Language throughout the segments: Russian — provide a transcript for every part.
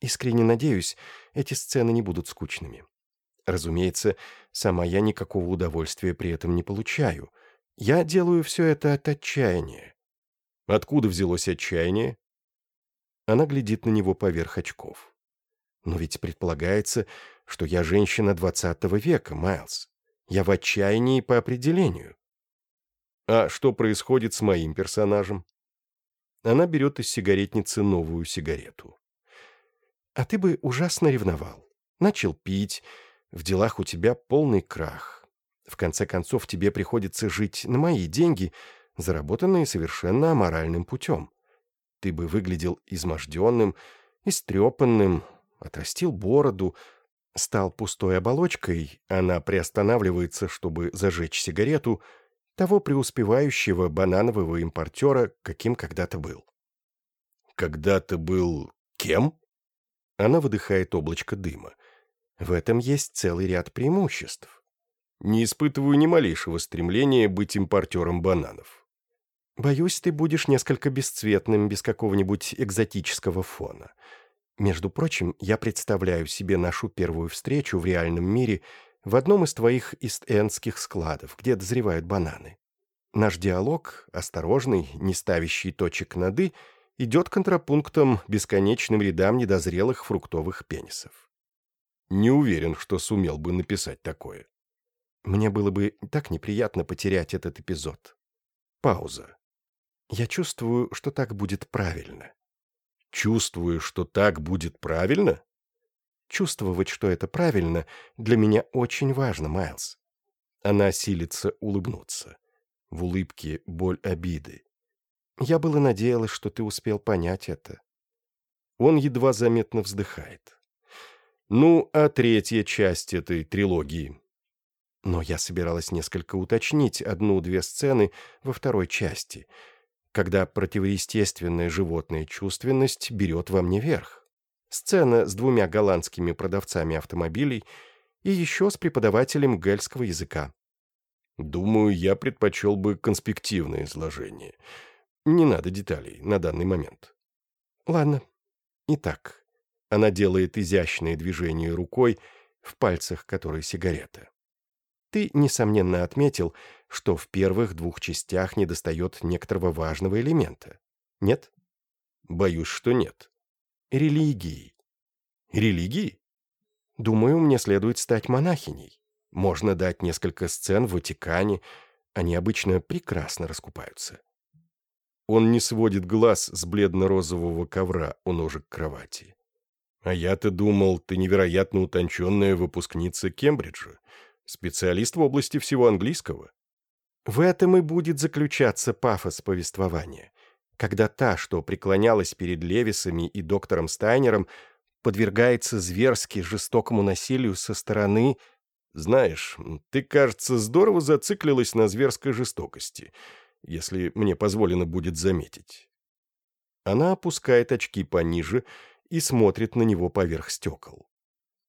Искренне надеюсь, эти сцены не будут скучными. Разумеется, сама я никакого удовольствия при этом не получаю. Я делаю все это от отчаяния. Откуда взялось отчаяние? Она глядит на него поверх очков. Но ведь предполагается, что я женщина 20 века, Майлз. Я в отчаянии по определению. А что происходит с моим персонажем? Она берет из сигаретницы новую сигарету. А ты бы ужасно ревновал. Начал пить, в делах у тебя полный крах. В конце концов, тебе приходится жить на мои деньги, заработанные совершенно аморальным путем. Ты бы выглядел изможденным, истрепанным, отрастил бороду, стал пустой оболочкой, она приостанавливается, чтобы зажечь сигарету, того преуспевающего бананового импортера, каким когда-то был. «Когда-то был кем?» Она выдыхает облачко дыма. В этом есть целый ряд преимуществ. Не испытываю ни малейшего стремления быть импортером бананов. Боюсь, ты будешь несколько бесцветным, без какого-нибудь экзотического фона. Между прочим, я представляю себе нашу первую встречу в реальном мире в одном из твоих ист-эндских складов, где дозревают бананы. Наш диалог, осторожный, не ставящий точек над «и», идет контрапунктом бесконечным рядам недозрелых фруктовых пенисов. Не уверен, что сумел бы написать такое. Мне было бы так неприятно потерять этот эпизод. Пауза. Я чувствую, что так будет правильно. Чувствую, что так будет правильно? Чувствовать, что это правильно, для меня очень важно, Майлз. Она силится улыбнуться. В улыбке боль обиды. Я было надеялась, что ты успел понять это. Он едва заметно вздыхает. Ну, а третья часть этой трилогии? Но я собиралась несколько уточнить одну-две сцены во второй части, когда противоестественная животная чувственность берет во мне верх. Сцена с двумя голландскими продавцами автомобилей и еще с преподавателем гельского языка. Думаю, я предпочел бы конспективное изложение — не надо деталей на данный момент. Ладно. Итак, она делает изящное движение рукой, в пальцах которой сигарета. Ты, несомненно, отметил, что в первых двух частях недостает некоторого важного элемента. Нет? Боюсь, что нет. Религии. Религии? Думаю, мне следует стать монахиней. Можно дать несколько сцен в Ватикане. Они обычно прекрасно раскупаются. Он не сводит глаз с бледно-розового ковра у ножек кровати. А я-то думал, ты невероятно утонченная выпускница Кембриджа, специалист в области всего английского. В этом и будет заключаться пафос повествования, когда та, что преклонялась перед Левисами и доктором Стайнером, подвергается зверски жестокому насилию со стороны... Знаешь, ты, кажется, здорово зациклилась на зверской жестокости — если мне позволено будет заметить. Она опускает очки пониже и смотрит на него поверх стекол.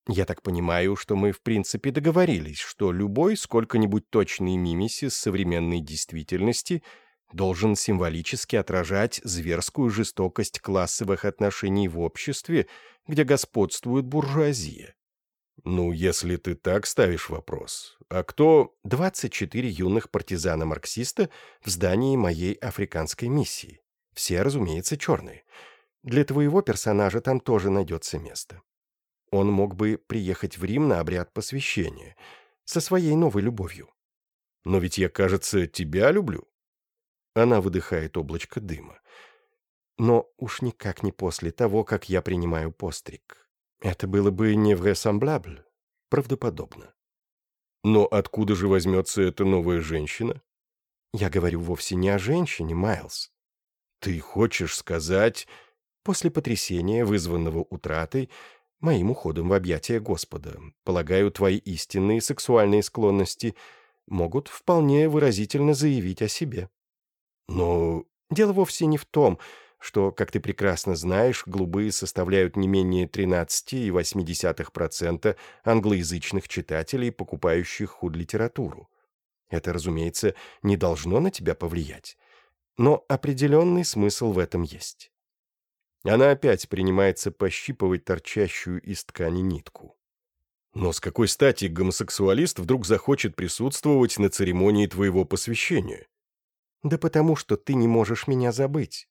Я так понимаю, что мы в принципе договорились, что любой сколько-нибудь точный мимесис современной действительности должен символически отражать зверскую жестокость классовых отношений в обществе, где господствует буржуазия. «Ну, если ты так ставишь вопрос. А кто...» «24 юных партизана-марксиста в здании моей африканской миссии. Все, разумеется, черные. Для твоего персонажа там тоже найдется место. Он мог бы приехать в Рим на обряд посвящения со своей новой любовью. Но ведь я, кажется, тебя люблю». Она выдыхает облачко дыма. «Но уж никак не после того, как я принимаю постриг. Это было бы невресомблябль, правдоподобно. Но откуда же возьмется эта новая женщина? Я говорю вовсе не о женщине, Майлз. Ты хочешь сказать... После потрясения, вызванного утратой, моим уходом в объятия Господа, полагаю, твои истинные сексуальные склонности могут вполне выразительно заявить о себе. Но дело вовсе не в том, что, как ты прекрасно знаешь, голубые составляют не менее 13,8% англоязычных читателей, покупающих худ-литературу. Это, разумеется, не должно на тебя повлиять. Но определенный смысл в этом есть. Она опять принимается пощипывать торчащую из ткани нитку. Но с какой стати гомосексуалист вдруг захочет присутствовать на церемонии твоего посвящения? Да потому что ты не можешь меня забыть.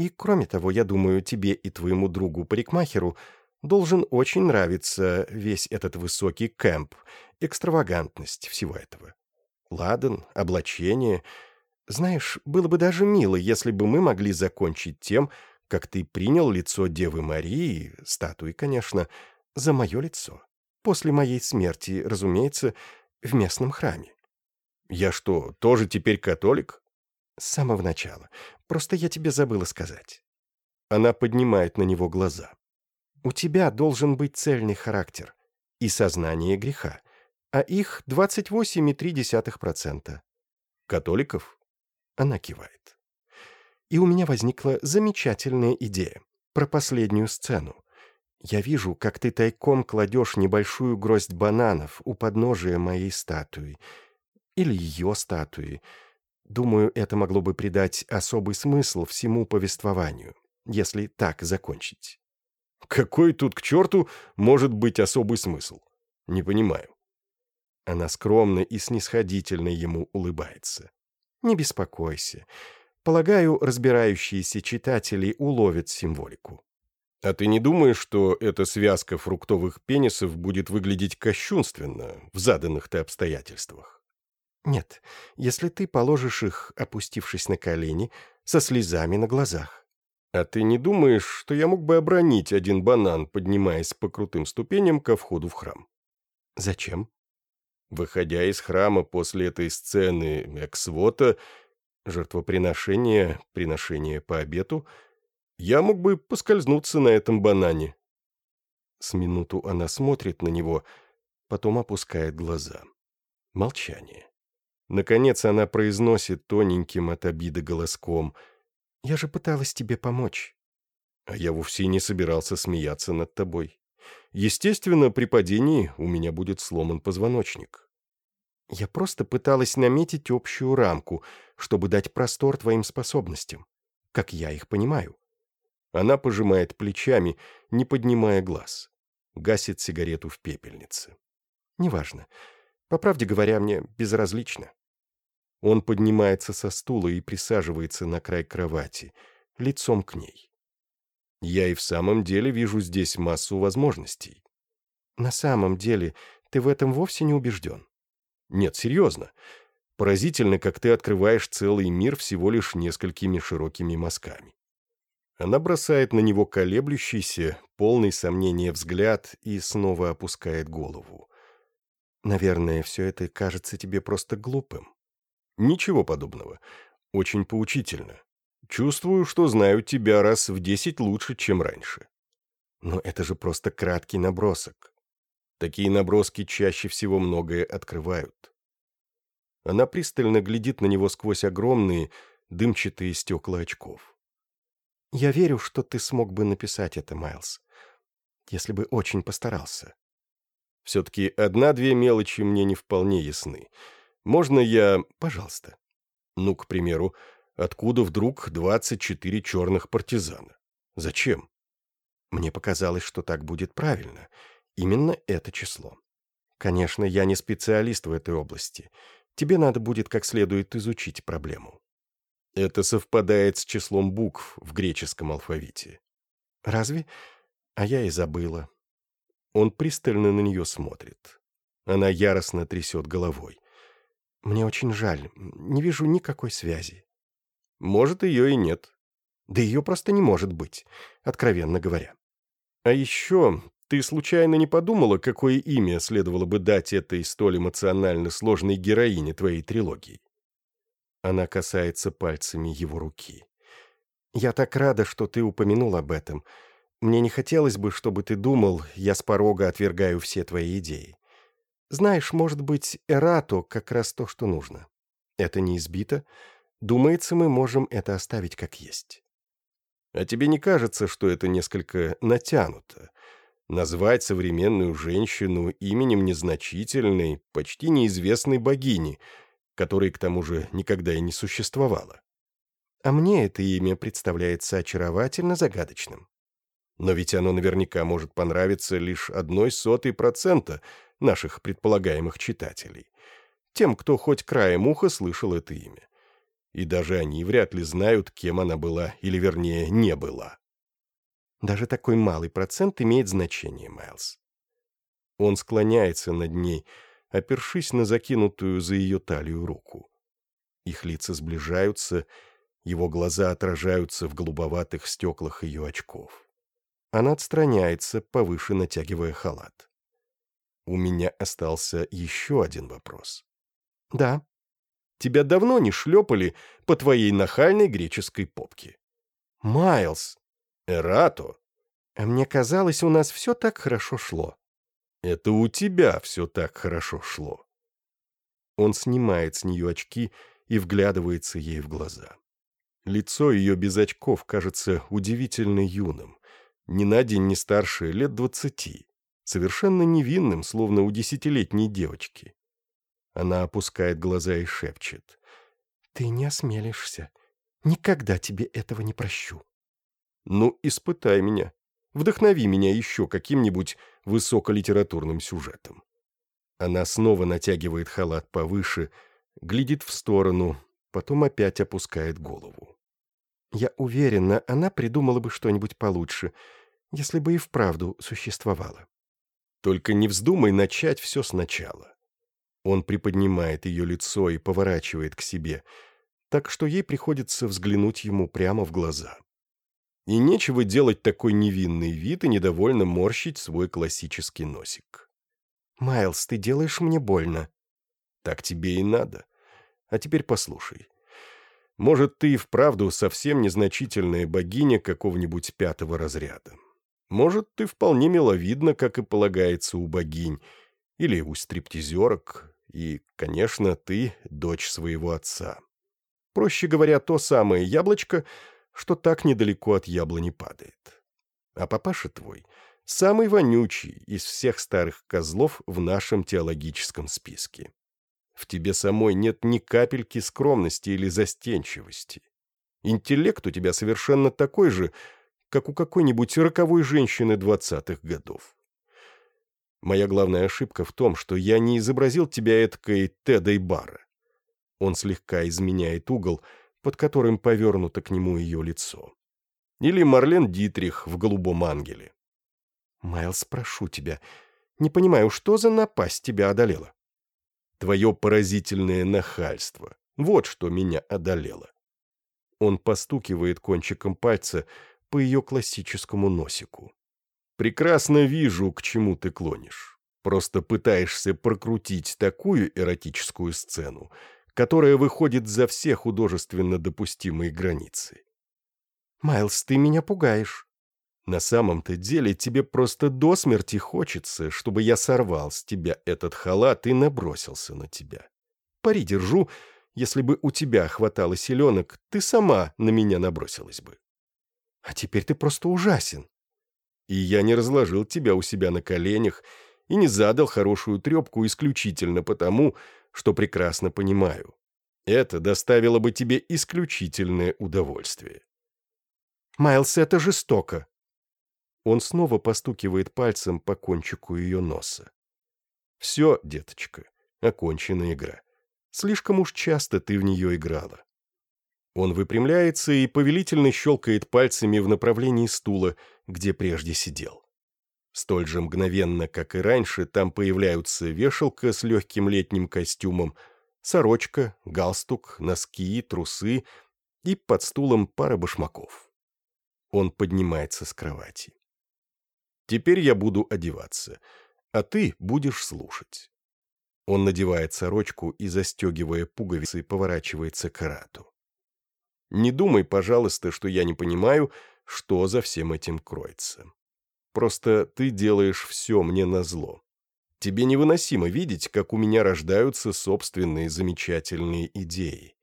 И, кроме того, я думаю, тебе и твоему другу-парикмахеру должен очень нравиться весь этот высокий кэмп, экстравагантность всего этого. Ладан, облачение. Знаешь, было бы даже мило, если бы мы могли закончить тем, как ты принял лицо Девы Марии, статуи, конечно, за мое лицо. После моей смерти, разумеется, в местном храме. Я что, тоже теперь католик? «С самого начала. Просто я тебе забыла сказать». Она поднимает на него глаза. «У тебя должен быть цельный характер и сознание греха, а их 28,3%. Католиков?» Она кивает. И у меня возникла замечательная идея про последнюю сцену. Я вижу, как ты тайком кладешь небольшую гроздь бананов у подножия моей статуи. Или ее статуи. Думаю, это могло бы придать особый смысл всему повествованию, если так закончить. Какой тут к черту может быть особый смысл? Не понимаю. Она скромно и снисходительно ему улыбается. Не беспокойся. Полагаю, разбирающиеся читатели уловят символику. А ты не думаешь, что эта связка фруктовых пенисов будет выглядеть кощунственно в заданных-то обстоятельствах? Нет, если ты положишь их, опустившись на колени, со слезами на глазах. А ты не думаешь, что я мог бы обронить один банан, поднимаясь по крутым ступеням ко входу в храм? Зачем? Выходя из храма после этой сцены эксвота, жертвоприношения, приношения по обету, я мог бы поскользнуться на этом банане. С минуту она смотрит на него, потом опускает глаза. Молчание. Наконец она произносит тоненьким от обиды голоском. «Я же пыталась тебе помочь». «А я вовсе не собирался смеяться над тобой. Естественно, при падении у меня будет сломан позвоночник». «Я просто пыталась наметить общую рамку, чтобы дать простор твоим способностям, как я их понимаю». Она пожимает плечами, не поднимая глаз. Гасит сигарету в пепельнице. «Неважно. По правде говоря, мне безразлично». Он поднимается со стула и присаживается на край кровати, лицом к ней. Я и в самом деле вижу здесь массу возможностей. На самом деле, ты в этом вовсе не убежден. Нет, серьезно. Поразительно, как ты открываешь целый мир всего лишь несколькими широкими мазками. Она бросает на него колеблющийся, полный сомнения взгляд и снова опускает голову. «Наверное, все это кажется тебе просто глупым. Ничего подобного. Очень поучительно. Чувствую, что знаю тебя раз в десять лучше, чем раньше. Но это же просто краткий набросок. Такие наброски чаще всего многое открывают. Она пристально глядит на него сквозь огромные, дымчатые стекла очков. «Я верю, что ты смог бы написать это, Майлз, если бы очень постарался». Все-таки одна-две мелочи мне не вполне ясны — можно я... Пожалуйста. Ну, к примеру, откуда вдруг 24 черных партизана? Зачем? Мне показалось, что так будет правильно. Именно это число. Конечно, я не специалист в этой области. Тебе надо будет как следует изучить проблему. Это совпадает с числом букв в греческом алфавите. Разве? А я и забыла. Он пристально на нее смотрит. Она яростно трясет головой. Мне очень жаль. Не вижу никакой связи. Может, ее и нет. Да ее просто не может быть, откровенно говоря. А еще ты случайно не подумала, какое имя следовало бы дать этой столь эмоционально сложной героине твоей трилогии? Она касается пальцами его руки. «Я так рада, что ты упомянул об этом. Мне не хотелось бы, чтобы ты думал, я с порога отвергаю все твои идеи. Знаешь, может быть, Эрату как раз то, что нужно. Это не избито. Думается, мы можем это оставить как есть. А тебе не кажется, что это несколько натянуто? Назвать современную женщину именем незначительной, почти неизвестной богини, которой, к тому же, никогда и не существовало. А мне это имя представляется очаровательно загадочным. Но ведь оно наверняка может понравиться лишь одной сотой процента — наших предполагаемых читателей, тем, кто хоть краем уха слышал это имя. И даже они вряд ли знают, кем она была, или, вернее, не была. Даже такой малый процент имеет значение, Майлз. Он склоняется над ней, опершись на закинутую за ее талию руку. Их лица сближаются, его глаза отражаются в голубоватых стеклах ее очков. Она отстраняется, повыше натягивая халат. У меня остался еще один вопрос. «Да». «Тебя давно не шлепали по твоей нахальной греческой попке?» «Майлз!» «Эрато!» «А мне казалось, у нас все так хорошо шло». «Это у тебя все так хорошо шло». Он снимает с нее очки и вглядывается ей в глаза. Лицо ее без очков кажется удивительно юным. Ни на день не старше, лет двадцати совершенно невинным, словно у десятилетней девочки. Она опускает глаза и шепчет. «Ты не осмелишься. Никогда тебе этого не прощу». «Ну, испытай меня. Вдохнови меня еще каким-нибудь высоколитературным сюжетом». Она снова натягивает халат повыше, глядит в сторону, потом опять опускает голову. «Я уверена, она придумала бы что-нибудь получше, если бы и вправду существовала». Только не вздумай начать все сначала. Он приподнимает ее лицо и поворачивает к себе, так что ей приходится взглянуть ему прямо в глаза. И нечего делать такой невинный вид и недовольно морщить свой классический носик. «Майлз, ты делаешь мне больно». «Так тебе и надо. А теперь послушай. Может, ты и вправду совсем незначительная богиня какого-нибудь пятого разряда. Может, ты вполне миловидна, как и полагается у богинь, или у стриптизерок, и, конечно, ты дочь своего отца. Проще говоря, то самое яблочко, что так недалеко от яблони падает. А папаша твой — самый вонючий из всех старых козлов в нашем теологическом списке. В тебе самой нет ни капельки скромности или застенчивости. Интеллект у тебя совершенно такой же — как у какой-нибудь роковой женщины двадцатых годов. Моя главная ошибка в том, что я не изобразил тебя эткой Тедой и Бара. Он слегка изменяет угол, под которым повернуто к нему ее лицо. Или Марлен Дитрих в «Голубом ангеле». «Майлз, прошу тебя, не понимаю, что за напасть тебя одолела?» «Твое поразительное нахальство. Вот что меня одолело». Он постукивает кончиком пальца, — по ее классическому носику. «Прекрасно вижу, к чему ты клонишь. Просто пытаешься прокрутить такую эротическую сцену, которая выходит за все художественно допустимые границы». «Майлз, ты меня пугаешь». «На самом-то деле тебе просто до смерти хочется, чтобы я сорвал с тебя этот халат и набросился на тебя. Пари держу, если бы у тебя хватало селенок, ты сама на меня набросилась бы». А теперь ты просто ужасен. И я не разложил тебя у себя на коленях и не задал хорошую трепку исключительно потому, что прекрасно понимаю. Это доставило бы тебе исключительное удовольствие. Майлз, это жестоко. Он снова постукивает пальцем по кончику ее носа. Все, деточка, окончена игра. Слишком уж часто ты в нее играла. Он выпрямляется и повелительно щелкает пальцами в направлении стула, где прежде сидел. Столь же мгновенно, как и раньше, там появляются вешалка с легким летним костюмом, сорочка, галстук, носки, трусы и под стулом пара башмаков. Он поднимается с кровати. «Теперь я буду одеваться, а ты будешь слушать». Он надевает сорочку и, застегивая пуговицы, поворачивается к Рату. Не думай, пожалуйста, что я не понимаю, что за всем этим кроется. Просто ты делаешь все мне назло. Тебе невыносимо видеть, как у меня рождаются собственные замечательные идеи.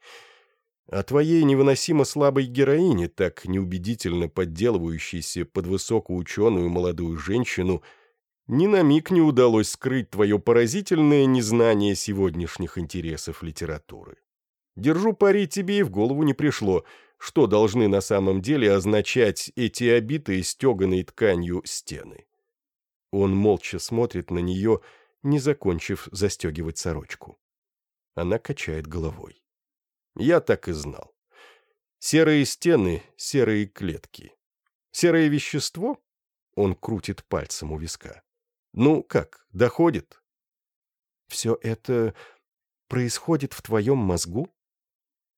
А твоей невыносимо слабой героине, так неубедительно подделывающейся под высокоученую молодую женщину, ни на миг не удалось скрыть твое поразительное незнание сегодняшних интересов литературы. Держу пари, тебе и в голову не пришло, что должны на самом деле означать эти обитые стеганой тканью стены. Он молча смотрит на нее, не закончив застегивать сорочку. Она качает головой. Я так и знал. Серые стены, серые клетки. Серое вещество? Он крутит пальцем у виска. Ну как, доходит? Все это происходит в твоем мозгу?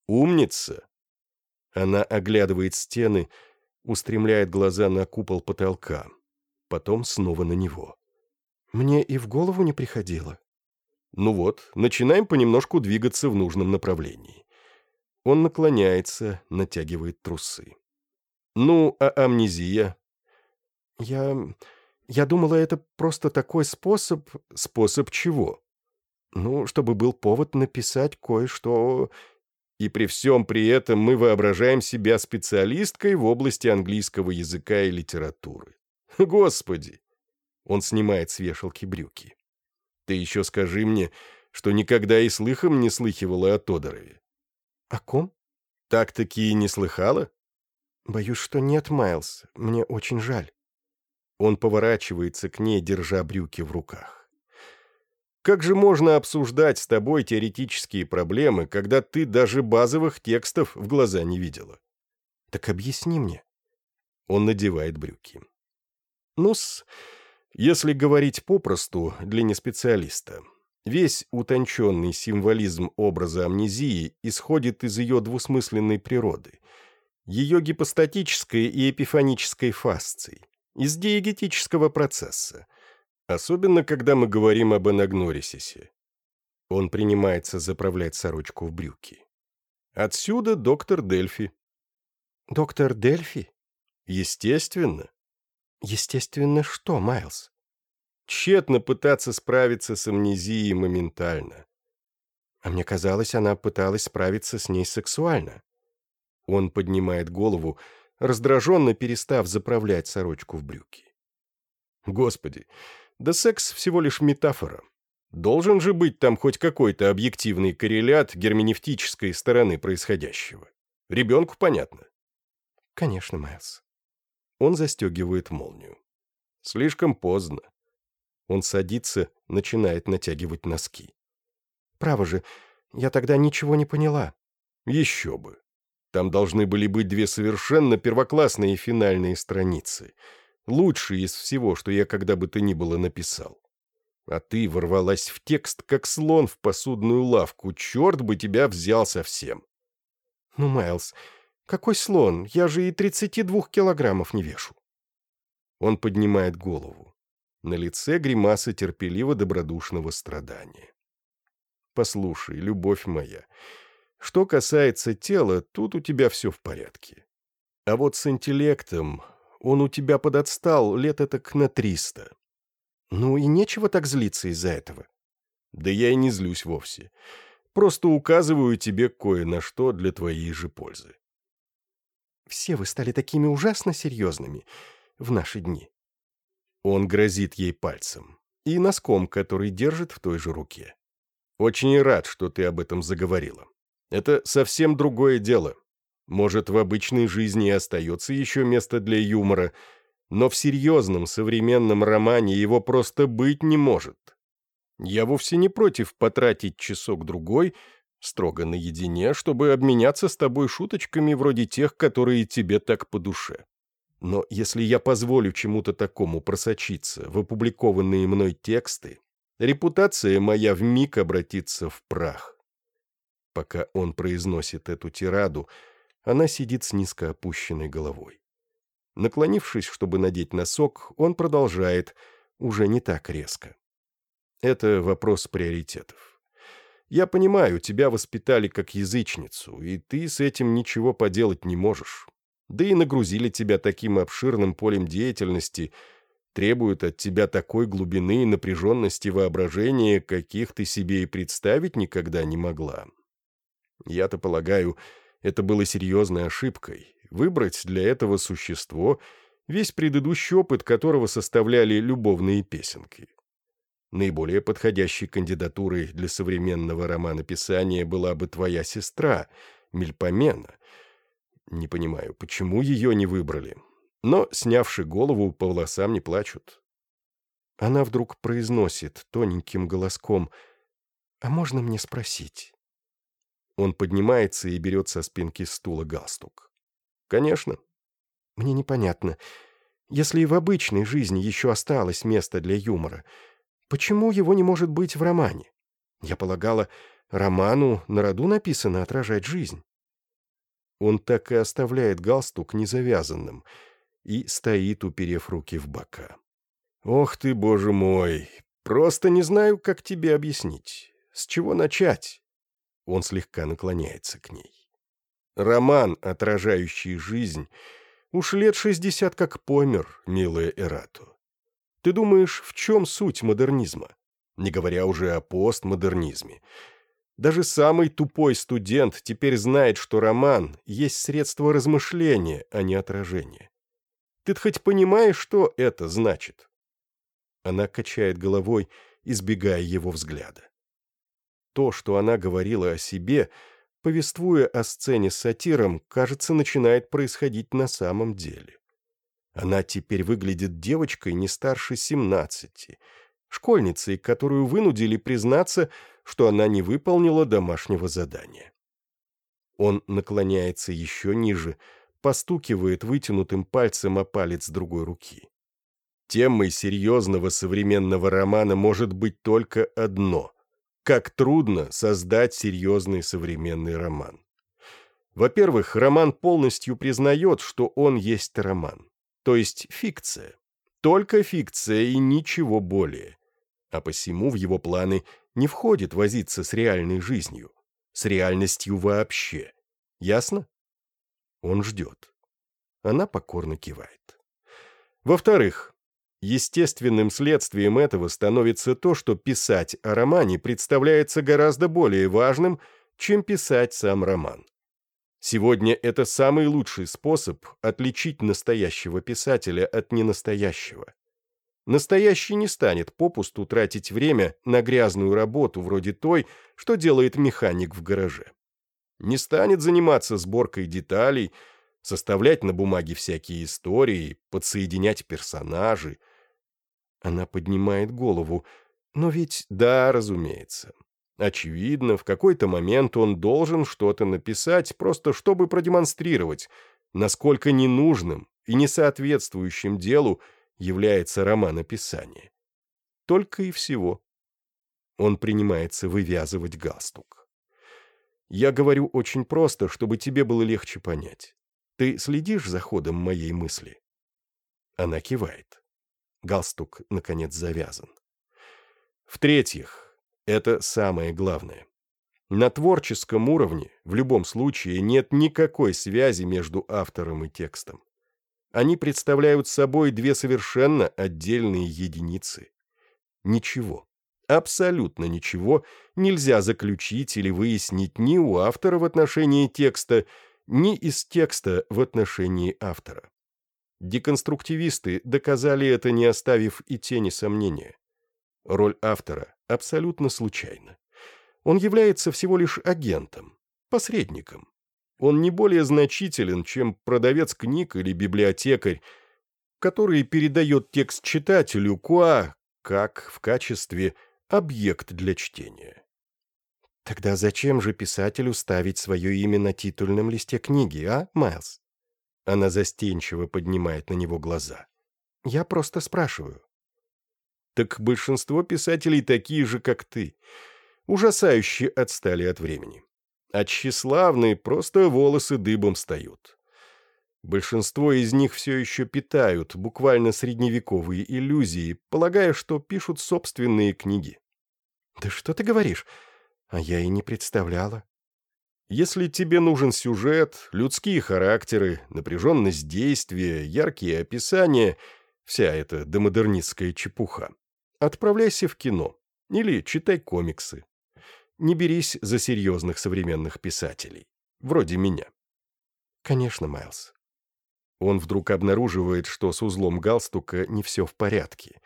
Умница!» Она оглядывает стены, устремляет глаза на купол потолка, потом снова на него. «Мне и в голову не приходило». «Ну вот, начинаем понемножку двигаться в нужном направлении». Он наклоняется, натягивает трусы. «Ну, а амнезия?» «Я... я думала, это просто такой способ...» «Способ чего?» «Ну, чтобы был повод написать кое-что и при всем при этом мы воображаем себя специалисткой в области английского языка и литературы. Господи! Он снимает с вешалки брюки. Ты еще скажи мне, что никогда и слыхом не слыхивала о Тодорове. О ком? Так-таки и не слыхала? Боюсь, что нет, Майлз. Мне очень жаль. Он поворачивается к ней, держа брюки в руках. Как же можно обсуждать с тобой теоретические проблемы, когда ты даже базовых текстов в глаза не видела? Так объясни мне. Он надевает брюки. Ну, если говорить попросту для неспециалиста, весь утонченный символизм образа амнезии исходит из ее двусмысленной природы, ее гипостатической и эпифанической фасций, из диегетического процесса – Особенно, когда мы говорим об Анагнорисисе. Он принимается заправлять сорочку в брюки. Отсюда доктор Дельфи. Доктор Дельфи? Естественно. Естественно что, Майлз? Тщетно пытаться справиться с амнезией моментально. А мне казалось, она пыталась справиться с ней сексуально. Он поднимает голову, раздраженно перестав заправлять сорочку в брюки. Господи, да секс всего лишь метафора. Должен же быть там хоть какой-то объективный коррелят герменевтической стороны происходящего. Ребенку понятно. Конечно, Майлз. Он застегивает молнию. Слишком поздно. Он садится, начинает натягивать носки. Право же, я тогда ничего не поняла. Еще бы. Там должны были быть две совершенно первоклассные финальные страницы — Лучший из всего, что я когда бы то ни было написал. А ты ворвалась в текст, как слон в посудную лавку. Черт бы тебя взял совсем. Ну, Майлз, какой слон? Я же и 32 килограммов не вешу. Он поднимает голову. На лице гримаса терпеливо добродушного страдания. Послушай, любовь моя, что касается тела, тут у тебя все в порядке. А вот с интеллектом он у тебя подотстал лет этак на триста. Ну и нечего так злиться из-за этого. Да я и не злюсь вовсе. Просто указываю тебе кое на что для твоей же пользы. Все вы стали такими ужасно серьезными в наши дни. Он грозит ей пальцем и носком, который держит в той же руке. Очень рад, что ты об этом заговорила. Это совсем другое дело. Может, в обычной жизни и остается еще место для юмора, но в серьезном современном романе его просто быть не может. Я вовсе не против потратить часок-другой, строго наедине, чтобы обменяться с тобой шуточками вроде тех, которые тебе так по душе. Но если я позволю чему-то такому просочиться в опубликованные мной тексты, репутация моя вмиг обратится в прах. Пока он произносит эту тираду, она сидит с низко опущенной головой. Наклонившись, чтобы надеть носок, он продолжает, уже не так резко. Это вопрос приоритетов. Я понимаю, тебя воспитали как язычницу, и ты с этим ничего поделать не можешь. Да и нагрузили тебя таким обширным полем деятельности, требуют от тебя такой глубины и напряженности воображения, каких ты себе и представить никогда не могла. Я-то полагаю, что это было серьезной ошибкой. Выбрать для этого существо, весь предыдущий опыт которого составляли любовные песенки. Наиболее подходящей кандидатурой для современного романа-писания была бы твоя сестра, Мельпомена. Не понимаю, почему ее не выбрали. Но, снявши голову, по волосам не плачут. Она вдруг произносит тоненьким голоском «А можно мне спросить?» Он поднимается и берет со спинки стула галстук. «Конечно». «Мне непонятно. Если в обычной жизни еще осталось место для юмора, почему его не может быть в романе? Я полагала, роману на роду написано отражать жизнь». Он так и оставляет галстук незавязанным и стоит, уперев руки в бока. «Ох ты, боже мой! Просто не знаю, как тебе объяснить. С чего начать?» Он слегка наклоняется к ней. Роман, отражающий жизнь, уж лет шестьдесят как помер, милая Эрату. Ты думаешь, в чем суть модернизма? Не говоря уже о постмодернизме. Даже самый тупой студент теперь знает, что роман есть средство размышления, а не отражение. ты хоть понимаешь, что это значит? Она качает головой, избегая его взгляда то, что она говорила о себе, повествуя о сцене с сатиром, кажется, начинает происходить на самом деле. Она теперь выглядит девочкой не старше 17, школьницей, которую вынудили признаться, что она не выполнила домашнего задания. Он наклоняется еще ниже, постукивает вытянутым пальцем о палец другой руки. Темой серьезного современного романа может быть только одно как трудно создать серьезный современный роман. Во-первых, роман полностью признает, что он есть роман, то есть фикция. Только фикция и ничего более. А посему в его планы не входит возиться с реальной жизнью, с реальностью вообще. Ясно? Он ждет. Она покорно кивает. Во-вторых, Естественным следствием этого становится то, что писать о романе представляется гораздо более важным, чем писать сам роман. Сегодня это самый лучший способ отличить настоящего писателя от ненастоящего. Настоящий не станет попусту тратить время на грязную работу вроде той, что делает механик в гараже. Не станет заниматься сборкой деталей, составлять на бумаге всякие истории, подсоединять персонажи – она поднимает голову. Но ведь, да, разумеется. Очевидно, в какой-то момент он должен что-то написать, просто чтобы продемонстрировать, насколько ненужным и несоответствующим делу является романописание. Только и всего. Он принимается вывязывать галстук. Я говорю очень просто, чтобы тебе было легче понять. Ты следишь за ходом моей мысли? Она кивает. Галстук, наконец, завязан. В-третьих, это самое главное. На творческом уровне в любом случае нет никакой связи между автором и текстом. Они представляют собой две совершенно отдельные единицы. Ничего, абсолютно ничего нельзя заключить или выяснить ни у автора в отношении текста, ни из текста в отношении автора. Деконструктивисты доказали это, не оставив и тени сомнения. Роль автора абсолютно случайна. Он является всего лишь агентом, посредником. Он не более значителен, чем продавец книг или библиотекарь, который передает текст читателю Куа как в качестве объект для чтения. Тогда зачем же писателю ставить свое имя на титульном листе книги, а, Майлз? Она застенчиво поднимает на него глаза. «Я просто спрашиваю». «Так большинство писателей такие же, как ты. Ужасающе отстали от времени. А тщеславные просто волосы дыбом встают. Большинство из них все еще питают буквально средневековые иллюзии, полагая, что пишут собственные книги». «Да что ты говоришь? А я и не представляла. Если тебе нужен сюжет, людские характеры, напряженность действия, яркие описания, вся эта домодернистская чепуха, отправляйся в кино или читай комиксы. Не берись за серьезных современных писателей, вроде меня. Конечно, Майлз. Он вдруг обнаруживает, что с узлом галстука не все в порядке.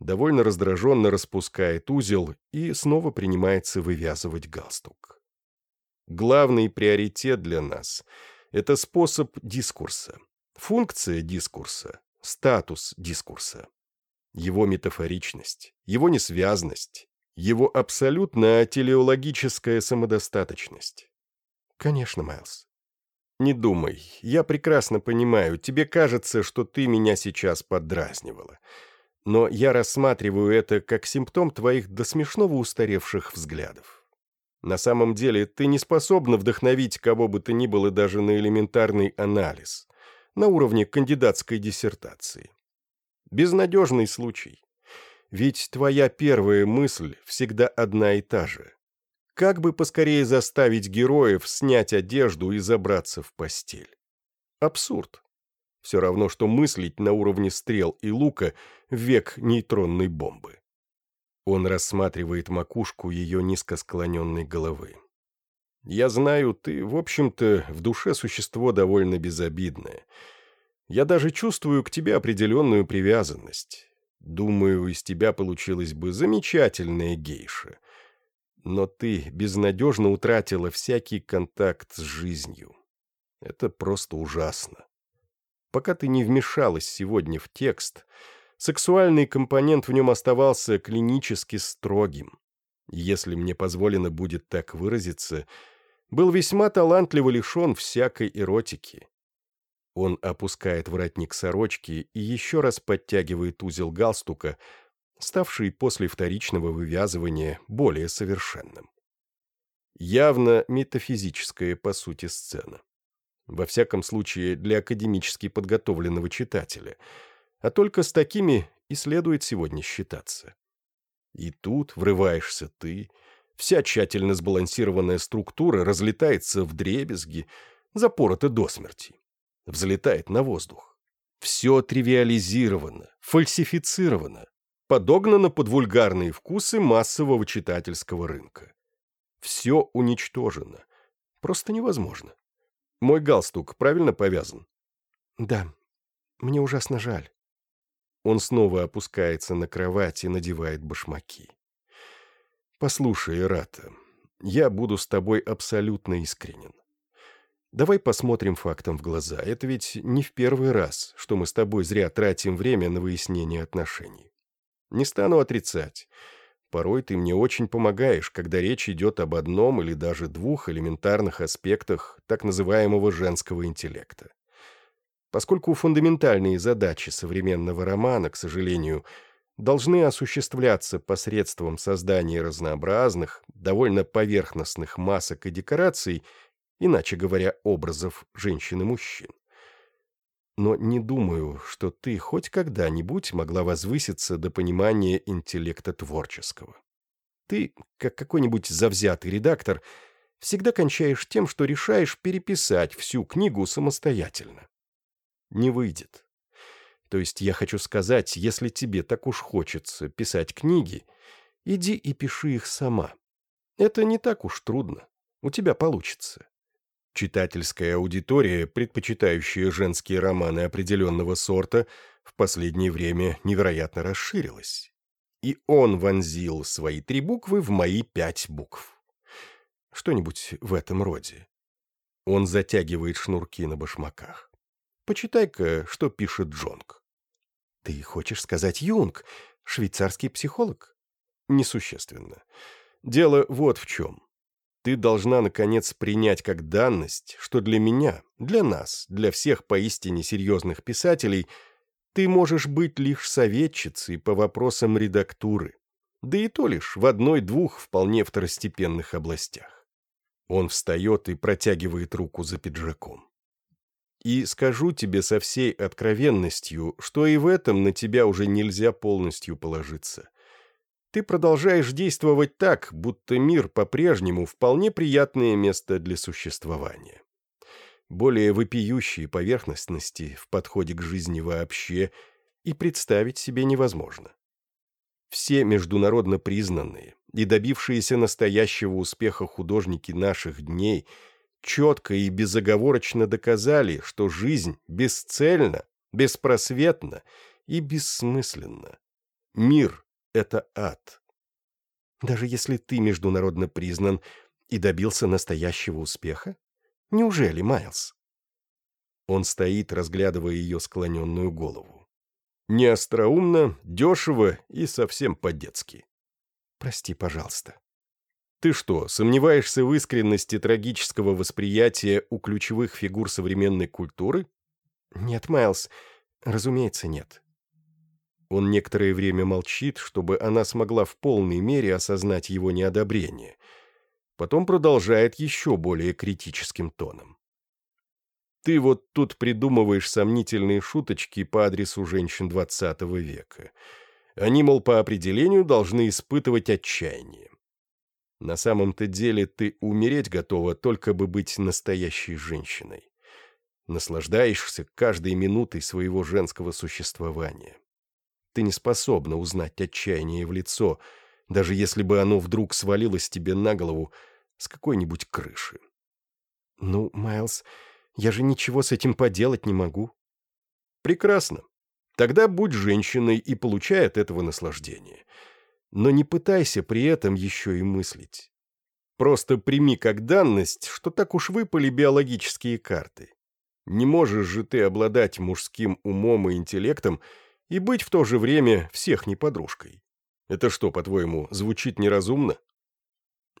Довольно раздраженно распускает узел и снова принимается вывязывать галстук. Главный приоритет для нас – это способ дискурса, функция дискурса, статус дискурса, его метафоричность, его несвязность, его абсолютно телеологическая самодостаточность. Конечно, Майлз. Не думай, я прекрасно понимаю, тебе кажется, что ты меня сейчас поддразнивала. Но я рассматриваю это как симптом твоих до смешного устаревших взглядов. На самом деле, ты не способна вдохновить кого бы то ни было даже на элементарный анализ, на уровне кандидатской диссертации. Безнадежный случай. Ведь твоя первая мысль всегда одна и та же. Как бы поскорее заставить героев снять одежду и забраться в постель? Абсурд. Все равно, что мыслить на уровне стрел и лука век нейтронной бомбы. Он рассматривает макушку ее низко склоненной головы. «Я знаю, ты, в общем-то, в душе существо довольно безобидное. Я даже чувствую к тебе определенную привязанность. Думаю, из тебя получилась бы замечательная гейша. Но ты безнадежно утратила всякий контакт с жизнью. Это просто ужасно. Пока ты не вмешалась сегодня в текст, сексуальный компонент в нем оставался клинически строгим. Если мне позволено будет так выразиться, был весьма талантливо лишен всякой эротики. Он опускает воротник сорочки и еще раз подтягивает узел галстука, ставший после вторичного вывязывания более совершенным. Явно метафизическая, по сути, сцена. Во всяком случае, для академически подготовленного читателя — а только с такими и следует сегодня считаться. И тут врываешься ты, вся тщательно сбалансированная структура разлетается в дребезги, запорота до смерти, взлетает на воздух. Все тривиализировано, фальсифицировано, подогнано под вульгарные вкусы массового читательского рынка. Все уничтожено. Просто невозможно. Мой галстук правильно повязан? Да. Мне ужасно жаль. Он снова опускается на кровать и надевает башмаки. «Послушай, Рата, я буду с тобой абсолютно искренен. Давай посмотрим фактом в глаза. Это ведь не в первый раз, что мы с тобой зря тратим время на выяснение отношений. Не стану отрицать. Порой ты мне очень помогаешь, когда речь идет об одном или даже двух элементарных аспектах так называемого женского интеллекта поскольку фундаментальные задачи современного романа, к сожалению, должны осуществляться посредством создания разнообразных, довольно поверхностных масок и декораций, иначе говоря, образов женщин и мужчин. Но не думаю, что ты хоть когда-нибудь могла возвыситься до понимания интеллекта творческого. Ты, как какой-нибудь завзятый редактор, всегда кончаешь тем, что решаешь переписать всю книгу самостоятельно не выйдет. То есть я хочу сказать, если тебе так уж хочется писать книги, иди и пиши их сама. Это не так уж трудно. У тебя получится. Читательская аудитория, предпочитающая женские романы определенного сорта, в последнее время невероятно расширилась. И он вонзил свои три буквы в мои пять букв. Что-нибудь в этом роде. Он затягивает шнурки на башмаках. Почитай-ка, что пишет Джонг». «Ты хочешь сказать Юнг, швейцарский психолог?» «Несущественно. Дело вот в чем. Ты должна, наконец, принять как данность, что для меня, для нас, для всех поистине серьезных писателей – ты можешь быть лишь советчицей по вопросам редактуры, да и то лишь в одной-двух вполне второстепенных областях. Он встает и протягивает руку за пиджаком. И скажу тебе со всей откровенностью, что и в этом на тебя уже нельзя полностью положиться. Ты продолжаешь действовать так, будто мир по-прежнему вполне приятное место для существования. Более вопиющие поверхностности в подходе к жизни вообще и представить себе невозможно. Все международно признанные и добившиеся настоящего успеха художники наших дней – четко и безоговорочно доказали, что жизнь бесцельна, беспросветна и бессмысленна. Мир — это ад. Даже если ты международно признан и добился настоящего успеха? Неужели, Майлз? Он стоит, разглядывая ее склоненную голову. неостроумно, дешево и совсем по-детски. Прости, пожалуйста. Ты что, сомневаешься в искренности трагического восприятия у ключевых фигур современной культуры? Нет, Майлз, разумеется, нет. Он некоторое время молчит, чтобы она смогла в полной мере осознать его неодобрение. Потом продолжает еще более критическим тоном. Ты вот тут придумываешь сомнительные шуточки по адресу женщин XX века. Они, мол, по определению должны испытывать отчаяние. На самом-то деле ты умереть готова, только бы быть настоящей женщиной. Наслаждаешься каждой минутой своего женского существования. Ты не способна узнать отчаяние в лицо, даже если бы оно вдруг свалилось тебе на голову с какой-нибудь крыши. «Ну, Майлз, я же ничего с этим поделать не могу». «Прекрасно. Тогда будь женщиной и получай от этого наслаждение но не пытайся при этом еще и мыслить. Просто прими как данность, что так уж выпали биологические карты. Не можешь же ты обладать мужским умом и интеллектом и быть в то же время всех неподружкой. Это что, по-твоему, звучит неразумно?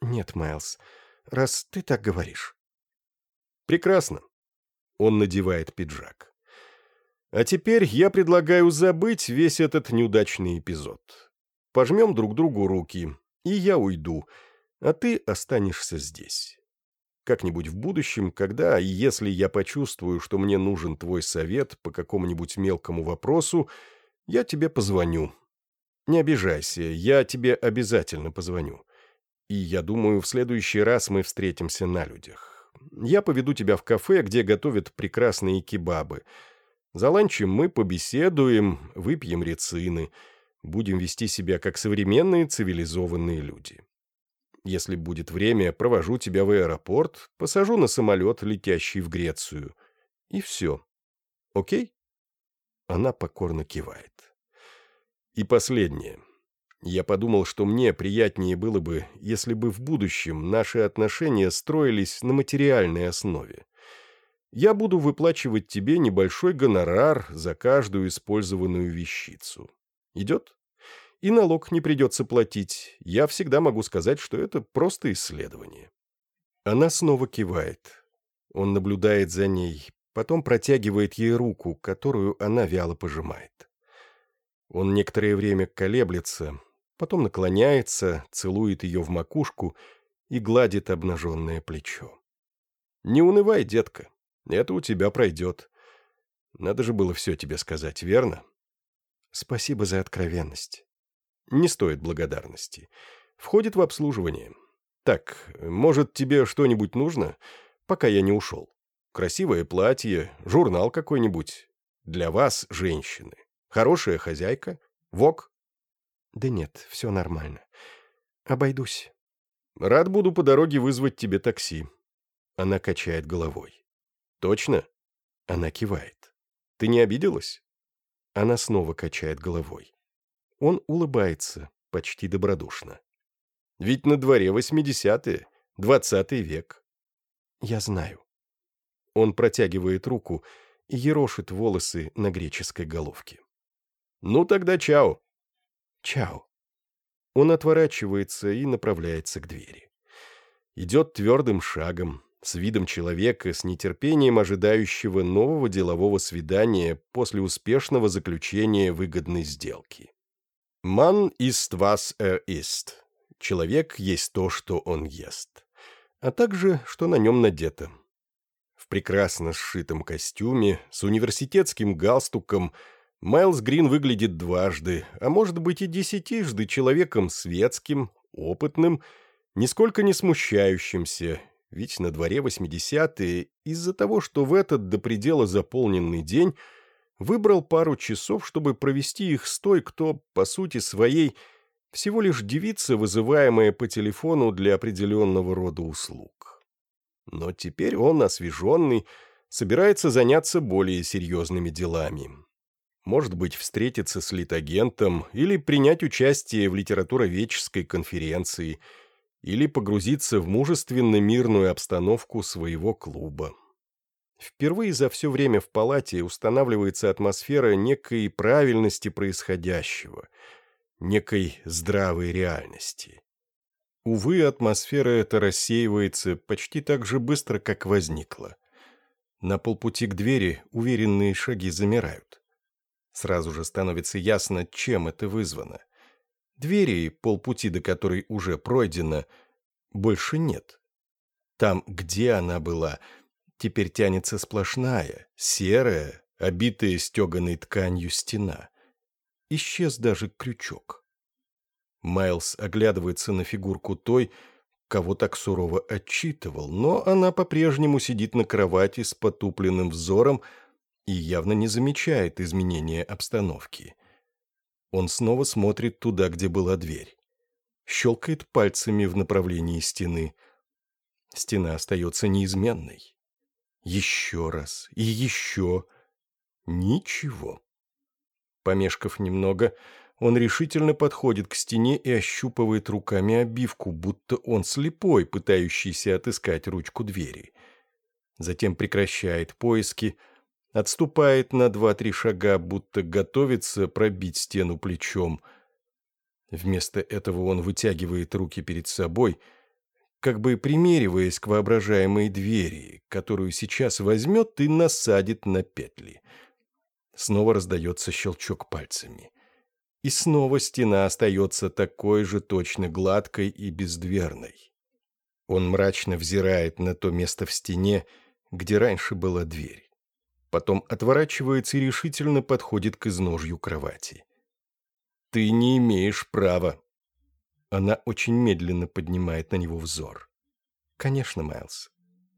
Нет, Майлз, раз ты так говоришь. Прекрасно. Он надевает пиджак. А теперь я предлагаю забыть весь этот неудачный эпизод пожмем друг другу руки, и я уйду, а ты останешься здесь. Как-нибудь в будущем, когда и если я почувствую, что мне нужен твой совет по какому-нибудь мелкому вопросу, я тебе позвоню. Не обижайся, я тебе обязательно позвоню. И я думаю, в следующий раз мы встретимся на людях. Я поведу тебя в кафе, где готовят прекрасные кебабы. За ланчем мы побеседуем, выпьем рецины — Будем вести себя как современные цивилизованные люди. Если будет время, провожу тебя в аэропорт, посажу на самолет, летящий в Грецию. И все. Окей?» Она покорно кивает. «И последнее. Я подумал, что мне приятнее было бы, если бы в будущем наши отношения строились на материальной основе. Я буду выплачивать тебе небольшой гонорар за каждую использованную вещицу. Идет? И налог не придется платить. Я всегда могу сказать, что это просто исследование. Она снова кивает. Он наблюдает за ней, потом протягивает ей руку, которую она вяло пожимает. Он некоторое время колеблется, потом наклоняется, целует ее в макушку и гладит обнаженное плечо. «Не унывай, детка, это у тебя пройдет. Надо же было все тебе сказать, верно?» Спасибо за откровенность. Не стоит благодарности. Входит в обслуживание. Так, может, тебе что-нибудь нужно, пока я не ушел? Красивое платье, журнал какой-нибудь. Для вас, женщины. Хорошая хозяйка. Вок? Да нет, все нормально. Обойдусь. Рад буду по дороге вызвать тебе такси. Она качает головой. Точно? Она кивает. Ты не обиделась? Она снова качает головой. Он улыбается, почти добродушно. «Ведь на дворе восьмидесятые, двадцатый век». «Я знаю». Он протягивает руку и ерошит волосы на греческой головке. «Ну тогда чао». «Чао». Он отворачивается и направляется к двери. Идет твердым шагом, с видом человека, с нетерпением ожидающего нового делового свидания после успешного заключения выгодной сделки. «Ман ist was er ist» — «Человек есть то, что он ест», а также, что на нем надето. В прекрасно сшитом костюме, с университетским галстуком — Майлз Грин выглядит дважды, а может быть и десятижды человеком светским, опытным, нисколько не смущающимся, ведь на дворе 80-е из-за того, что в этот до предела заполненный день выбрал пару часов, чтобы провести их с той, кто, по сути своей, всего лишь девица, вызываемая по телефону для определенного рода услуг. Но теперь он, освеженный, собирается заняться более серьезными делами. Может быть, встретиться с литагентом или принять участие в литературоведческой конференции – или погрузиться в мужественно-мирную обстановку своего клуба. Впервые за все время в палате устанавливается атмосфера некой правильности происходящего, некой здравой реальности. Увы, атмосфера эта рассеивается почти так же быстро, как возникла. На полпути к двери уверенные шаги замирают. Сразу же становится ясно, чем это вызвано. Двери, полпути до которой уже пройдено, больше нет. Там, где она была, теперь тянется сплошная, серая, обитая стеганой тканью стена. Исчез даже крючок. Майлз оглядывается на фигурку той, кого так сурово отчитывал, но она по-прежнему сидит на кровати с потупленным взором и явно не замечает изменения обстановки. Он снова смотрит туда, где была дверь. Щелкает пальцами в направлении стены. Стена остается неизменной. Еще раз и еще. Ничего. Помешков немного, он решительно подходит к стене и ощупывает руками обивку, будто он слепой, пытающийся отыскать ручку двери. Затем прекращает поиски, Отступает на два-три шага, будто готовится пробить стену плечом. Вместо этого он вытягивает руки перед собой, как бы примериваясь к воображаемой двери, которую сейчас возьмет и насадит на петли. Снова раздается щелчок пальцами. И снова стена остается такой же точно гладкой и бездверной. Он мрачно взирает на то место в стене, где раньше была дверь потом отворачивается и решительно подходит к изножью кровати. «Ты не имеешь права!» Она очень медленно поднимает на него взор. «Конечно, Майлз».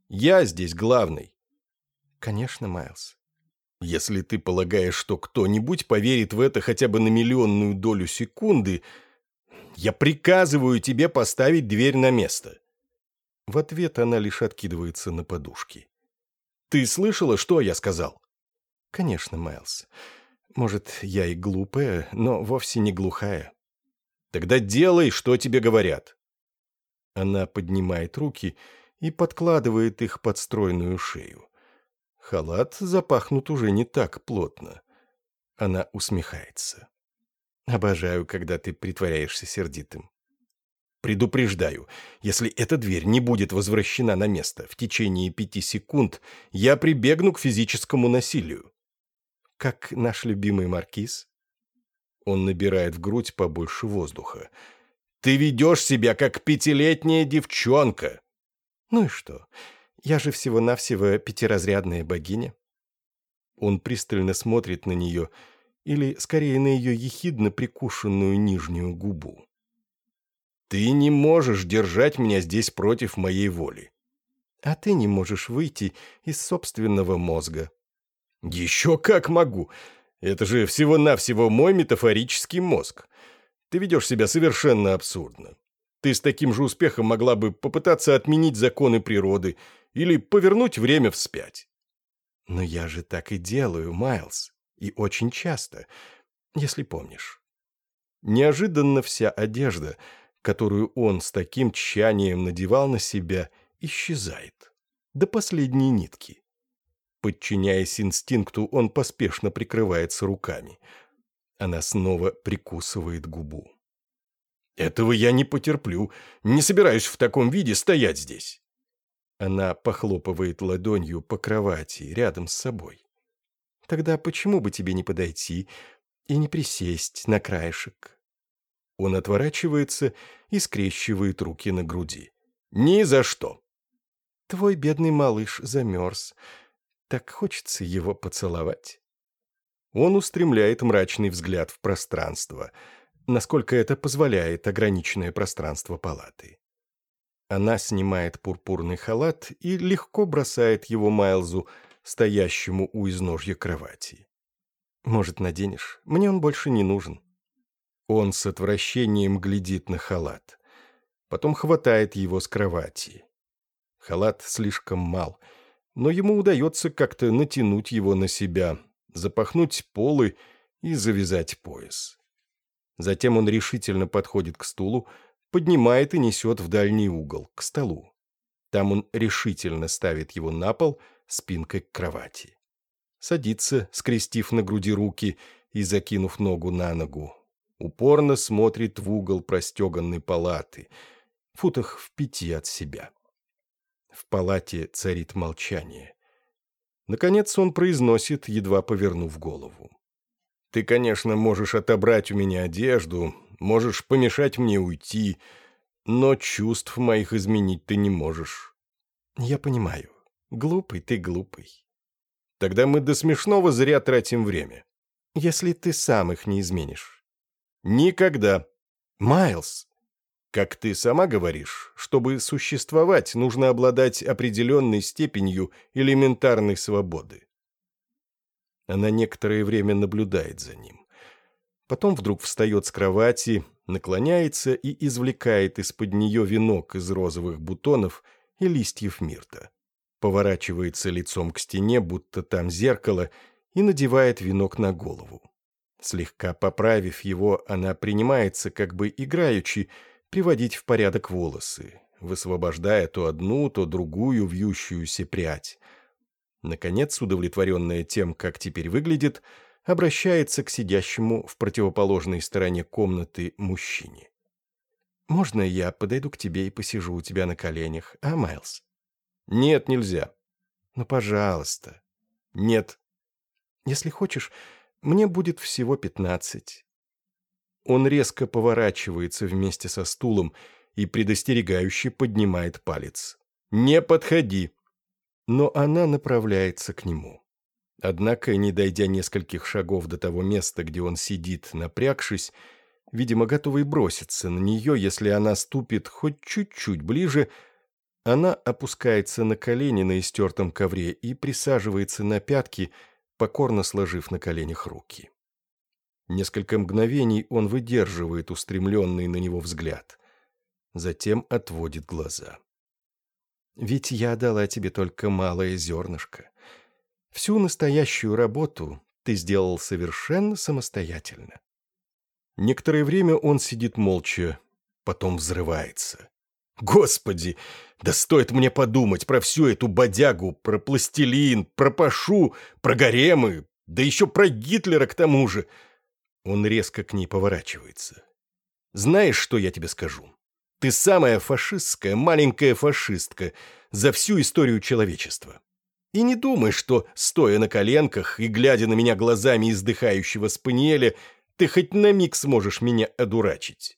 «Я здесь главный». «Конечно, Майлз». «Если ты полагаешь, что кто-нибудь поверит в это хотя бы на миллионную долю секунды, я приказываю тебе поставить дверь на место». В ответ она лишь откидывается на подушки. Ты слышала, что я сказал?» «Конечно, Майлз. Может, я и глупая, но вовсе не глухая». «Тогда делай, что тебе говорят». Она поднимает руки и подкладывает их под стройную шею. Халат запахнут уже не так плотно. Она усмехается. «Обожаю, когда ты притворяешься сердитым. Предупреждаю, если эта дверь не будет возвращена на место в течение пяти секунд, я прибегну к физическому насилию. Как наш любимый маркиз? Он набирает в грудь побольше воздуха. Ты ведешь себя, как пятилетняя девчонка. Ну и что? Я же всего-навсего пятиразрядная богиня. Он пристально смотрит на нее, или, скорее, на ее ехидно прикушенную нижнюю губу. Ты не можешь держать меня здесь против моей воли. А ты не можешь выйти из собственного мозга. Еще как могу. Это же всего-навсего мой метафорический мозг. Ты ведешь себя совершенно абсурдно. Ты с таким же успехом могла бы попытаться отменить законы природы или повернуть время вспять. Но я же так и делаю, Майлз, и очень часто, если помнишь. Неожиданно вся одежда — которую он с таким тщанием надевал на себя, исчезает. До последней нитки. Подчиняясь инстинкту, он поспешно прикрывается руками. Она снова прикусывает губу. «Этого я не потерплю. Не собираюсь в таком виде стоять здесь». Она похлопывает ладонью по кровати рядом с собой. «Тогда почему бы тебе не подойти и не присесть на краешек?» Он отворачивается и скрещивает руки на груди. «Ни за что!» «Твой бедный малыш замерз. Так хочется его поцеловать». Он устремляет мрачный взгляд в пространство, насколько это позволяет ограниченное пространство палаты. Она снимает пурпурный халат и легко бросает его Майлзу, стоящему у изножья кровати. «Может, наденешь? Мне он больше не нужен». Он с отвращением глядит на халат. Потом хватает его с кровати. Халат слишком мал, но ему удается как-то натянуть его на себя, запахнуть полы и завязать пояс. Затем он решительно подходит к стулу, поднимает и несет в дальний угол, к столу. Там он решительно ставит его на пол спинкой к кровати. Садится, скрестив на груди руки и закинув ногу на ногу, упорно смотрит в угол простеганной палаты, футах в пяти от себя. В палате царит молчание. Наконец он произносит, едва повернув голову. «Ты, конечно, можешь отобрать у меня одежду, можешь помешать мне уйти, но чувств моих изменить ты не можешь». «Я понимаю. Глупый ты глупый». «Тогда мы до смешного зря тратим время». «Если ты сам их не изменишь». Никогда. Майлз, как ты сама говоришь, чтобы существовать, нужно обладать определенной степенью элементарной свободы. Она некоторое время наблюдает за ним. Потом вдруг встает с кровати, наклоняется и извлекает из-под нее венок из розовых бутонов и листьев мирта. Поворачивается лицом к стене, будто там зеркало, и надевает венок на голову. Слегка поправив его, она принимается, как бы играючи, приводить в порядок волосы, высвобождая то одну, то другую вьющуюся прядь. Наконец, удовлетворенная тем, как теперь выглядит, обращается к сидящему в противоположной стороне комнаты мужчине. «Можно я подойду к тебе и посижу у тебя на коленях, а, Майлз?» «Нет, нельзя». «Ну, пожалуйста». «Нет». «Если хочешь, мне будет всего пятнадцать». Он резко поворачивается вместе со стулом и предостерегающе поднимает палец. «Не подходи!» Но она направляется к нему. Однако, не дойдя нескольких шагов до того места, где он сидит, напрягшись, видимо, готовый броситься на нее, если она ступит хоть чуть-чуть ближе, она опускается на колени на истертом ковре и присаживается на пятки, покорно сложив на коленях руки. Несколько мгновений он выдерживает устремленный на него взгляд, затем отводит глаза. «Ведь я дала тебе только малое зернышко. Всю настоящую работу ты сделал совершенно самостоятельно». Некоторое время он сидит молча, потом взрывается. Господи, да стоит мне подумать про всю эту бодягу, про пластилин, про пашу, про гаремы, да еще про Гитлера к тому же. Он резко к ней поворачивается. Знаешь, что я тебе скажу? Ты самая фашистская, маленькая фашистка за всю историю человечества. И не думай, что, стоя на коленках и глядя на меня глазами издыхающего спаниеля, ты хоть на миг сможешь меня одурачить.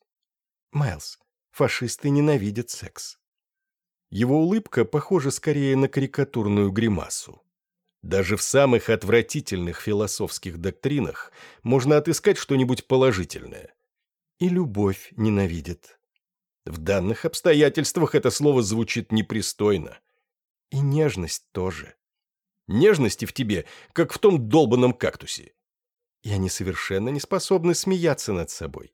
Майлз, фашисты ненавидят секс. Его улыбка похожа скорее на карикатурную гримасу. Даже в самых отвратительных философских доктринах можно отыскать что-нибудь положительное. И любовь ненавидит. В данных обстоятельствах это слово звучит непристойно. И нежность тоже. Нежности в тебе, как в том долбанном кактусе. И они совершенно не способны смеяться над собой.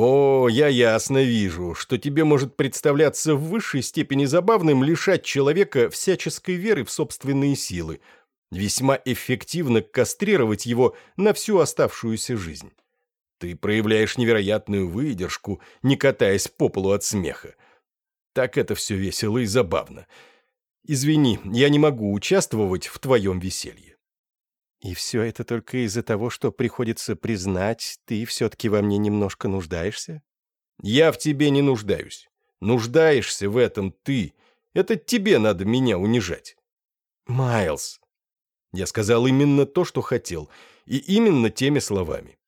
«О, я ясно вижу, что тебе может представляться в высшей степени забавным лишать человека всяческой веры в собственные силы, весьма эффективно кастрировать его на всю оставшуюся жизнь. Ты проявляешь невероятную выдержку, не катаясь по полу от смеха. Так это все весело и забавно. Извини, я не могу участвовать в твоем веселье». И все это только из-за того, что приходится признать, ты все-таки во мне немножко нуждаешься? Я в тебе не нуждаюсь. Нуждаешься в этом ты. Это тебе надо меня унижать. Майлз. Я сказал именно то, что хотел, и именно теми словами.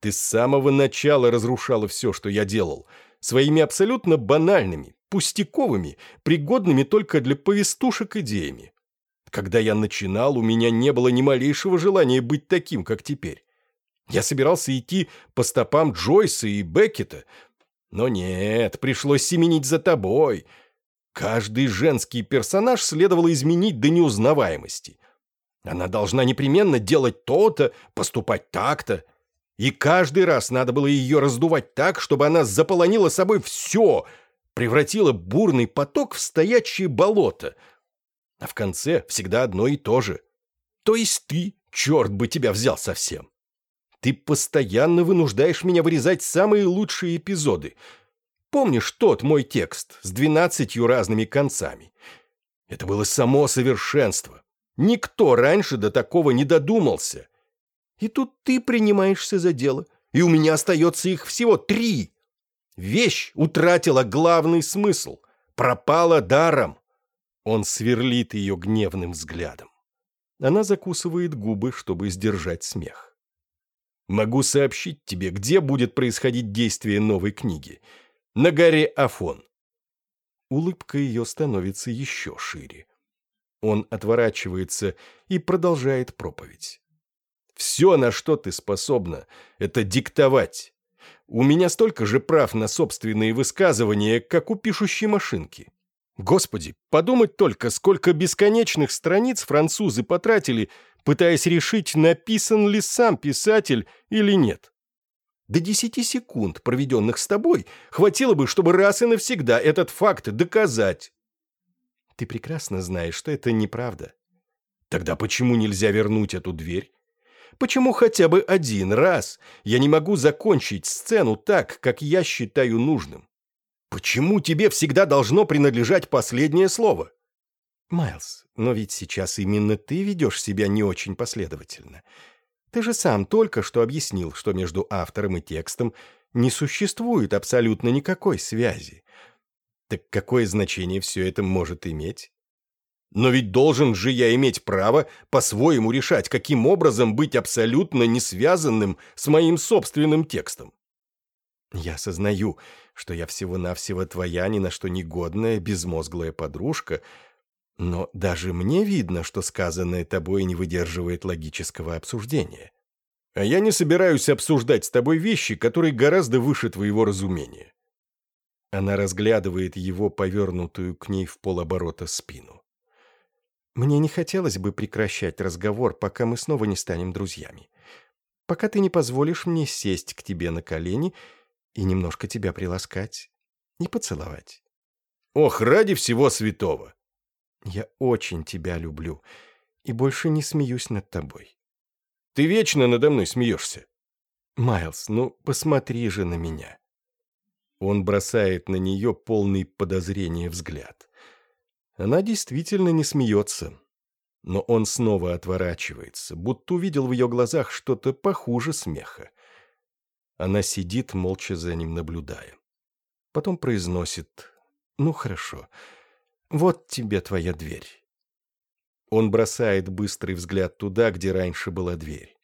Ты с самого начала разрушала все, что я делал, своими абсолютно банальными, пустяковыми, пригодными только для повестушек идеями. Когда я начинал, у меня не было ни малейшего желания быть таким, как теперь. Я собирался идти по стопам Джойса и Беккета. Но нет, пришлось семенить за тобой. Каждый женский персонаж следовало изменить до неузнаваемости. Она должна непременно делать то-то, поступать так-то. И каждый раз надо было ее раздувать так, чтобы она заполонила собой все, превратила бурный поток в стоячее болото — а в конце всегда одно и то же. То есть ты, черт бы тебя взял совсем. Ты постоянно вынуждаешь меня вырезать самые лучшие эпизоды. Помнишь тот мой текст с двенадцатью разными концами? Это было само совершенство. Никто раньше до такого не додумался. И тут ты принимаешься за дело, и у меня остается их всего три. Вещь утратила главный смысл, пропала даром. Он сверлит ее гневным взглядом. Она закусывает губы, чтобы сдержать смех. «Могу сообщить тебе, где будет происходить действие новой книги. На горе Афон». Улыбка ее становится еще шире. Он отворачивается и продолжает проповедь. «Все, на что ты способна, это диктовать. У меня столько же прав на собственные высказывания, как у пишущей машинки. Господи, подумать только, сколько бесконечных страниц французы потратили, пытаясь решить, написан ли сам писатель или нет. До десяти секунд, проведенных с тобой, хватило бы, чтобы раз и навсегда этот факт доказать. Ты прекрасно знаешь, что это неправда. Тогда почему нельзя вернуть эту дверь? Почему хотя бы один раз я не могу закончить сцену так, как я считаю нужным? Почему тебе всегда должно принадлежать последнее слово? Майлз, но ведь сейчас именно ты ведешь себя не очень последовательно. Ты же сам только что объяснил, что между автором и текстом не существует абсолютно никакой связи. Так какое значение все это может иметь? Но ведь должен же я иметь право по-своему решать, каким образом быть абсолютно не связанным с моим собственным текстом. Я сознаю, что я всего-навсего твоя ни на что негодная, безмозглая подружка, но даже мне видно, что сказанное тобой не выдерживает логического обсуждения. А я не собираюсь обсуждать с тобой вещи, которые гораздо выше твоего разумения. Она разглядывает его повернутую к ней в полоборота спину. Мне не хотелось бы прекращать разговор, пока мы снова не станем друзьями. Пока ты не позволишь мне сесть к тебе на колени — и немножко тебя приласкать не поцеловать. Ох, ради всего святого! Я очень тебя люблю и больше не смеюсь над тобой. Ты вечно надо мной смеешься. Майлз, ну посмотри же на меня. Он бросает на нее полный подозрения взгляд. Она действительно не смеется. Но он снова отворачивается, будто увидел в ее глазах что-то похуже смеха. Она сидит, молча за ним наблюдая. Потом произносит «Ну хорошо, вот тебе твоя дверь». Он бросает быстрый взгляд туда, где раньше была дверь.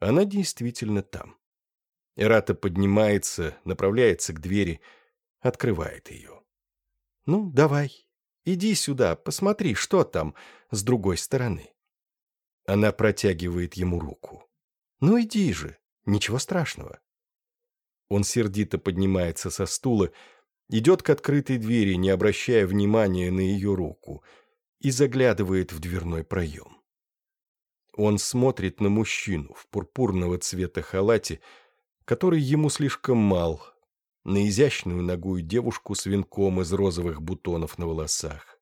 Она действительно там. Эрата поднимается, направляется к двери, открывает ее. «Ну, давай, иди сюда, посмотри, что там с другой стороны». Она протягивает ему руку. «Ну иди же, ничего страшного». Он сердито поднимается со стула, идет к открытой двери, не обращая внимания на ее руку, и заглядывает в дверной проем. Он смотрит на мужчину в пурпурного цвета халате, который ему слишком мал, на изящную ногу и девушку с венком из розовых бутонов на волосах,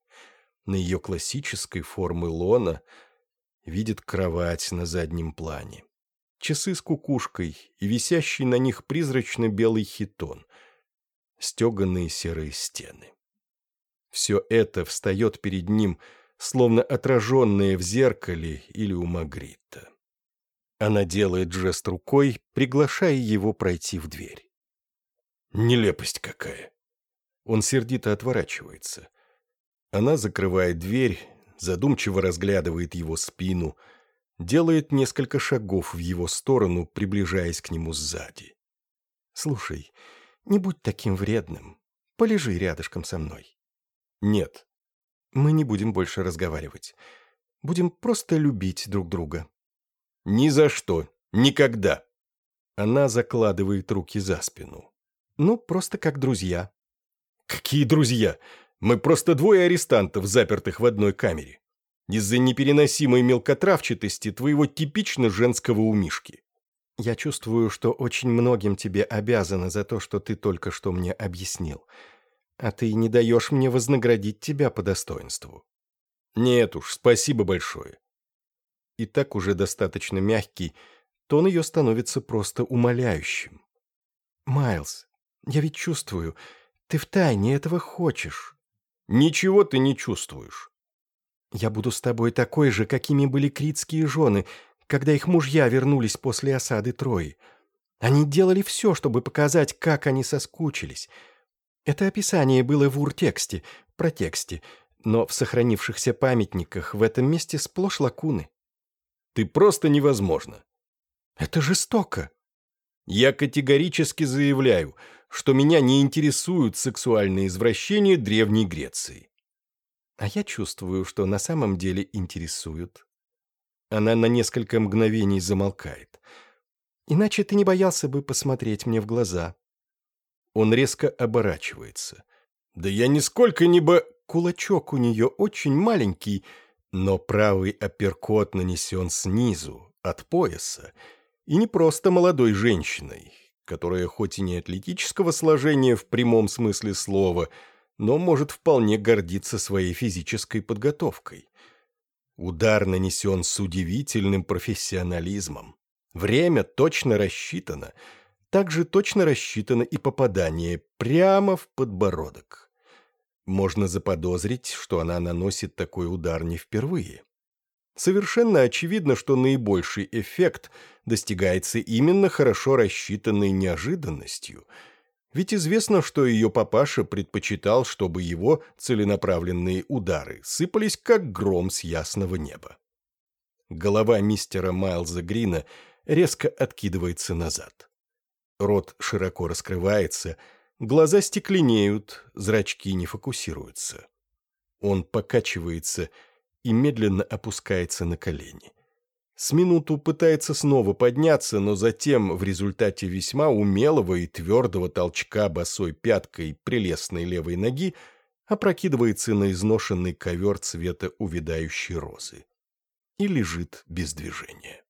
на ее классической формы лона, видит кровать на заднем плане часы с кукушкой и висящий на них призрачно-белый хитон, стеганые серые стены. Все это встает перед ним, словно отраженное в зеркале или у Магрита. Она делает жест рукой, приглашая его пройти в дверь. «Нелепость какая!» Он сердито отворачивается. Она закрывает дверь, задумчиво разглядывает его спину — делает несколько шагов в его сторону, приближаясь к нему сзади. «Слушай, не будь таким вредным. Полежи рядышком со мной». «Нет». «Мы не будем больше разговаривать. Будем просто любить друг друга». «Ни за что. Никогда». Она закладывает руки за спину. «Ну, просто как друзья». «Какие друзья? Мы просто двое арестантов, запертых в одной камере». Из-за непереносимой мелкотравчатости твоего типично женского умишки. Я чувствую, что очень многим тебе обязана за то, что ты только что мне объяснил. А ты не даешь мне вознаградить тебя по достоинству. Нет уж, спасибо большое. И так уже достаточно мягкий, то он ее становится просто умоляющим. «Майлз, я ведь чувствую, ты втайне этого хочешь». «Ничего ты не чувствуешь. Я буду с тобой такой же, какими были критские жены, когда их мужья вернулись после осады Трои. Они делали все, чтобы показать, как они соскучились. Это описание было в уртексте, протексте, но в сохранившихся памятниках в этом месте сплошь лакуны. Ты просто невозможно. Это жестоко. Я категорически заявляю, что меня не интересуют сексуальные извращения Древней Греции а я чувствую, что на самом деле интересуют». Она на несколько мгновений замолкает. «Иначе ты не боялся бы посмотреть мне в глаза». Он резко оборачивается. «Да я нисколько не бо...» Кулачок у нее очень маленький, но правый апперкот нанесен снизу, от пояса, и не просто молодой женщиной, которая хоть и не атлетического сложения в прямом смысле слова – но может вполне гордиться своей физической подготовкой. Удар нанесен с удивительным профессионализмом. Время точно рассчитано. Также точно рассчитано и попадание прямо в подбородок. Можно заподозрить, что она наносит такой удар не впервые. Совершенно очевидно, что наибольший эффект достигается именно хорошо рассчитанной неожиданностью – ведь известно, что ее папаша предпочитал, чтобы его целенаправленные удары сыпались, как гром с ясного неба. Голова мистера Майлза Грина резко откидывается назад. Рот широко раскрывается, глаза стекленеют, зрачки не фокусируются. Он покачивается и медленно опускается на колени. С минуту пытается снова подняться, но затем, в результате весьма умелого и твердого толчка босой пяткой прелестной левой ноги, опрокидывается на изношенный ковер цвета увядающей розы и лежит без движения.